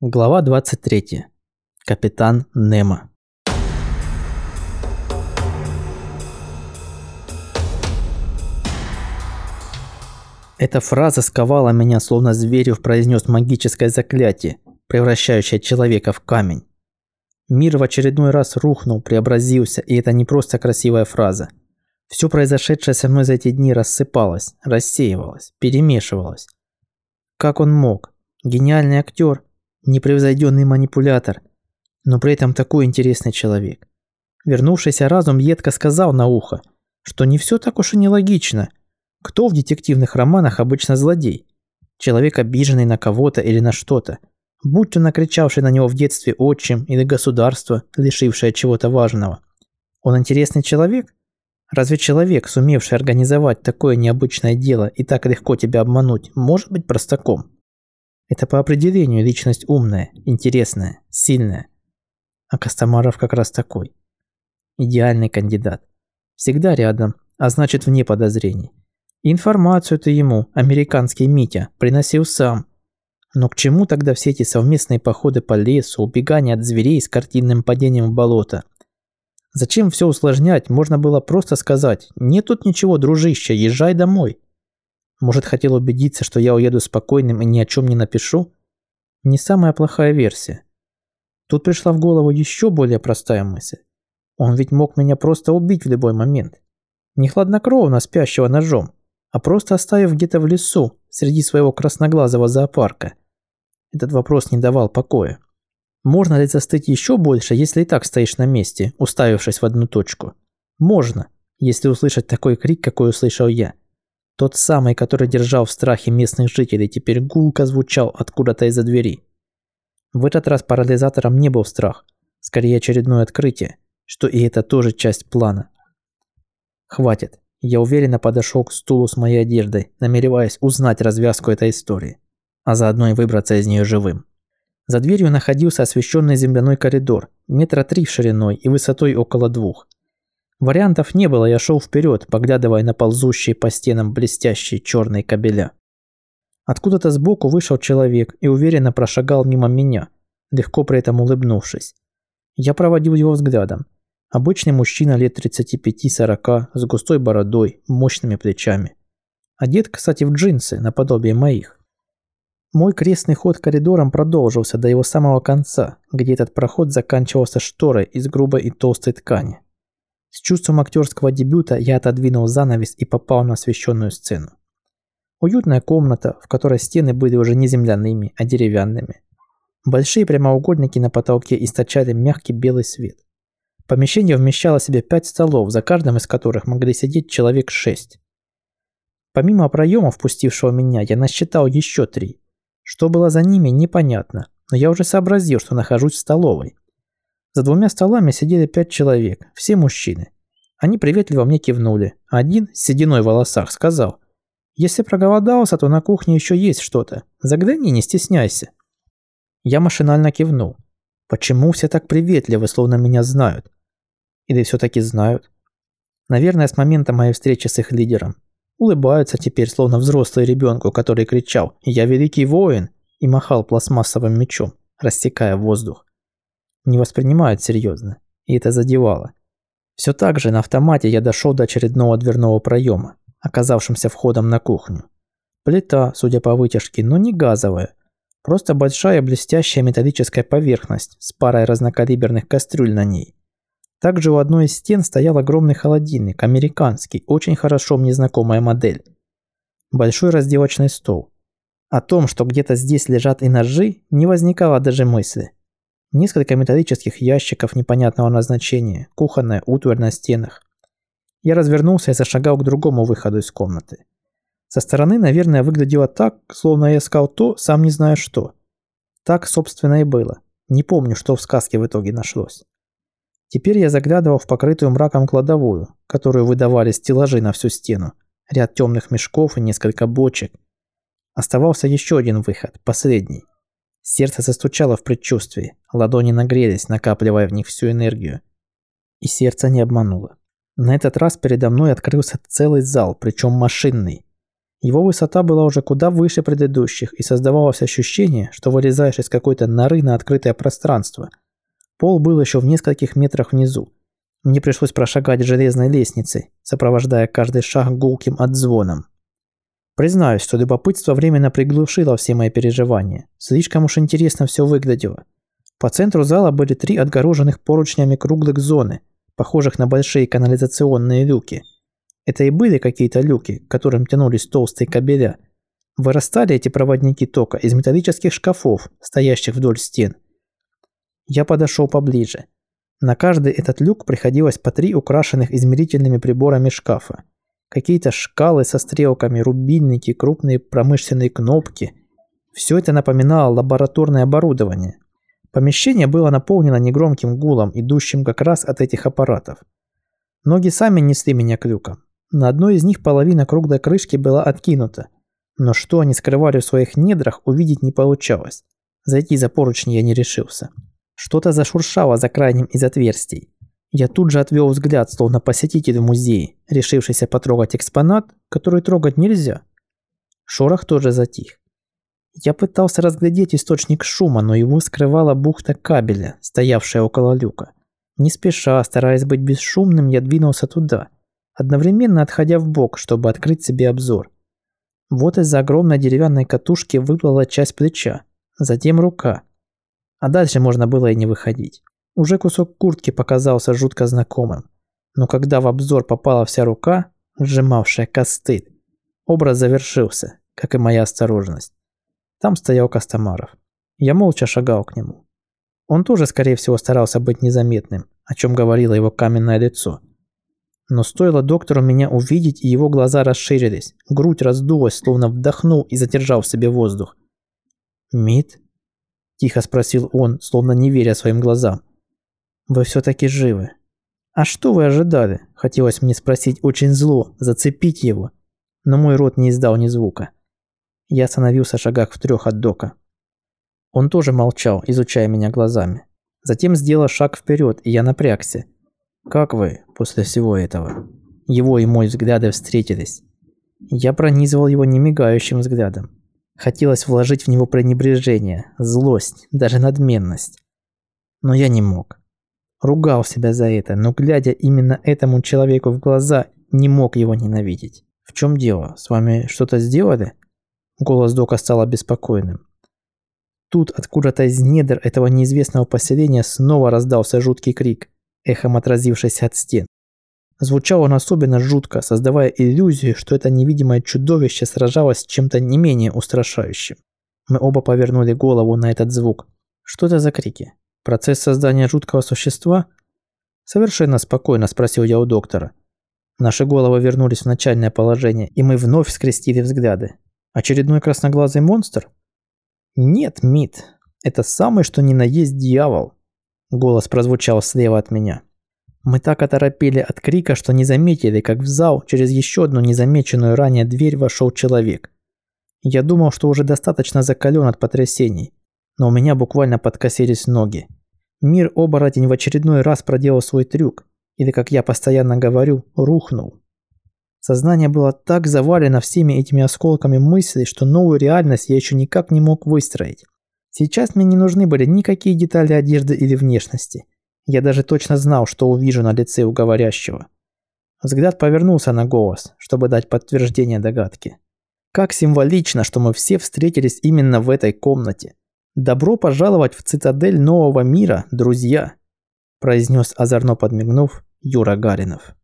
Глава 23. Капитан Немо. Эта фраза сковала меня, словно Зверев произнес магическое заклятие, превращающее человека в камень. Мир в очередной раз рухнул, преобразился, и это не просто красивая фраза. Все произошедшее со мной за эти дни рассыпалось, рассеивалось, перемешивалось. Как он мог? Гениальный актер, непревзойденный манипулятор, но при этом такой интересный человек. Вернувшийся разум едко сказал на ухо, что не все так уж и нелогично. Кто в детективных романах обычно злодей? Человек, обиженный на кого-то или на что-то. Будь то накричавший на него в детстве отчим или государство, лишившее чего-то важного. Он интересный человек? Разве человек, сумевший организовать такое необычное дело и так легко тебя обмануть, может быть простаком? Это по определению личность умная, интересная, сильная. А Костомаров как раз такой. Идеальный кандидат. Всегда рядом, а значит вне подозрений. Информацию ты ему, американский Митя, приносил сам. Но к чему тогда все эти совместные походы по лесу, убегание от зверей с картинным падением в болото? Зачем все усложнять, можно было просто сказать «Нет тут ничего, дружище, езжай домой». Может, хотел убедиться, что я уеду спокойным и ни о чем не напишу? Не самая плохая версия. Тут пришла в голову еще более простая мысль. Он ведь мог меня просто убить в любой момент. Не хладнокровно спящего ножом, а просто оставив где-то в лесу, среди своего красноглазого зоопарка. Этот вопрос не давал покоя. Можно ли застыть еще больше, если и так стоишь на месте, уставившись в одну точку? Можно, если услышать такой крик, какой услышал я. Тот самый, который держал в страхе местных жителей, теперь гулко звучал откуда-то из-за двери. В этот раз парализатором не был страх, скорее очередное открытие, что и это тоже часть плана. Хватит. Я уверенно подошел к стулу с моей одеждой, намереваясь узнать развязку этой истории, а заодно и выбраться из нее живым. За дверью находился освещенный земляной коридор, метра три шириной и высотой около двух. Вариантов не было, я шел вперед, поглядывая на ползущие по стенам блестящие черные кабеля. Откуда-то сбоку вышел человек и уверенно прошагал мимо меня, легко при этом улыбнувшись. Я проводил его взглядом. Обычный мужчина лет 35-40, с густой бородой, мощными плечами. Одет, кстати, в джинсы, наподобие моих. Мой крестный ход коридором продолжился до его самого конца, где этот проход заканчивался шторой из грубой и толстой ткани. С чувством актерского дебюта я отодвинул занавес и попал на освещенную сцену. Уютная комната, в которой стены были уже не земляными, а деревянными. Большие прямоугольники на потолке источали мягкий белый свет. Помещение вмещало в себе пять столов, за каждым из которых могли сидеть человек шесть. Помимо проема, впустившего меня, я насчитал еще три. Что было за ними, непонятно, но я уже сообразил, что нахожусь в столовой. За двумя столами сидели пять человек, все мужчины. Они приветливо мне кивнули. Один, с сединой в волосах, сказал, «Если проголодался, то на кухне еще есть что-то. Загляни, не стесняйся». Я машинально кивнул. Почему все так приветливы, словно меня знают? Или все-таки знают? Наверное, с момента моей встречи с их лидером. Улыбаются теперь, словно взрослый ребенку, который кричал «Я великий воин!» и махал пластмассовым мечом, рассекая воздух не воспринимают серьезно, и это задевало. Все так же на автомате я дошел до очередного дверного проема, оказавшимся входом на кухню. Плита, судя по вытяжке, но не газовая. Просто большая блестящая металлическая поверхность с парой разнокалиберных кастрюль на ней. Также у одной из стен стоял огромный холодильник, американский, очень хорошо мне знакомая модель. Большой разделочный стол. О том, что где-то здесь лежат и ножи, не возникало даже мысли. Несколько металлических ящиков непонятного назначения, кухонная утварь на стенах. Я развернулся и зашагал к другому выходу из комнаты. Со стороны, наверное, выглядело так, словно я искал то, сам не знаю что. Так, собственно, и было. Не помню, что в сказке в итоге нашлось. Теперь я заглядывал в покрытую мраком кладовую, которую выдавали стеллажи на всю стену, ряд темных мешков и несколько бочек. Оставался еще один выход, последний. Сердце застучало в предчувствии, ладони нагрелись, накапливая в них всю энергию. И сердце не обмануло. На этот раз передо мной открылся целый зал, причем машинный. Его высота была уже куда выше предыдущих, и создавалось ощущение, что вылезаешь из какой-то норы на открытое пространство. Пол был еще в нескольких метрах внизу. Мне пришлось прошагать железной лестницей, сопровождая каждый шаг гулким отзвоном. Признаюсь, что любопытство временно приглушило все мои переживания. Слишком уж интересно все выглядело. По центру зала были три отгороженных поручнями круглых зоны, похожих на большие канализационные люки. Это и были какие-то люки, к которым тянулись толстые кабеля. Вырастали эти проводники тока из металлических шкафов, стоящих вдоль стен. Я подошел поближе. На каждый этот люк приходилось по три украшенных измерительными приборами шкафа. Какие-то шкалы со стрелками, рубильники, крупные промышленные кнопки. Все это напоминало лабораторное оборудование. Помещение было наполнено негромким гулом, идущим как раз от этих аппаратов. Ноги сами несли меня к люкам. На одной из них половина круглой крышки была откинута. Но что они скрывали в своих недрах, увидеть не получалось. Зайти за поручни я не решился. Что-то зашуршало за крайним из отверстий. Я тут же отвел взгляд, словно посетитель в музее, решившийся потрогать экспонат, который трогать нельзя. Шорох тоже затих. Я пытался разглядеть источник шума, но его скрывала бухта кабеля, стоявшая около люка. Не спеша, стараясь быть бесшумным, я двинулся туда, одновременно отходя в бок, чтобы открыть себе обзор. Вот из-за огромной деревянной катушки выплыла часть плеча, затем рука. А дальше можно было и не выходить. Уже кусок куртки показался жутко знакомым. Но когда в обзор попала вся рука, сжимавшая костыль, образ завершился, как и моя осторожность. Там стоял Костомаров. Я молча шагал к нему. Он тоже, скорее всего, старался быть незаметным, о чем говорило его каменное лицо. Но стоило доктору меня увидеть, и его глаза расширились, грудь раздулась, словно вдохнул и задержал в себе воздух. «Мид?» – тихо спросил он, словно не веря своим глазам. Вы все-таки живы. А что вы ожидали? Хотелось мне спросить очень зло, зацепить его. Но мой рот не издал ни звука. Я остановился в шагах в трех от дока. Он тоже молчал, изучая меня глазами. Затем сделал шаг вперед, и я напрягся. «Как вы после всего этого?» Его и мой взгляды встретились. Я пронизывал его немигающим взглядом. Хотелось вложить в него пренебрежение, злость, даже надменность. Но я не мог. Ругал себя за это, но глядя именно этому человеку в глаза, не мог его ненавидеть. «В чем дело? С вами что-то сделали?» Голос Дока стал обеспокоенным. Тут откуда-то из недр этого неизвестного поселения снова раздался жуткий крик, эхом отразившийся от стен. Звучал он особенно жутко, создавая иллюзию, что это невидимое чудовище сражалось с чем-то не менее устрашающим. Мы оба повернули голову на этот звук. Что это за крики? Процесс создания жуткого существа? Совершенно спокойно спросил я у доктора. Наши головы вернулись в начальное положение, и мы вновь скрестили взгляды. Очередной красноглазый монстр? Нет, Мит, это самый что ни на есть дьявол. Голос прозвучал слева от меня. Мы так оторопели от крика, что не заметили, как в зал через еще одну незамеченную ранее дверь вошел человек. Я думал, что уже достаточно закален от потрясений, но у меня буквально подкосились ноги. Мир-оборотень в очередной раз проделал свой трюк, или, как я постоянно говорю, рухнул. Сознание было так завалено всеми этими осколками мыслей, что новую реальность я еще никак не мог выстроить. Сейчас мне не нужны были никакие детали одежды или внешности. Я даже точно знал, что увижу на лице у говорящего. Взгляд повернулся на голос, чтобы дать подтверждение догадке. Как символично, что мы все встретились именно в этой комнате. «Добро пожаловать в цитадель нового мира, друзья!» произнес озорно подмигнув Юра Гаринов.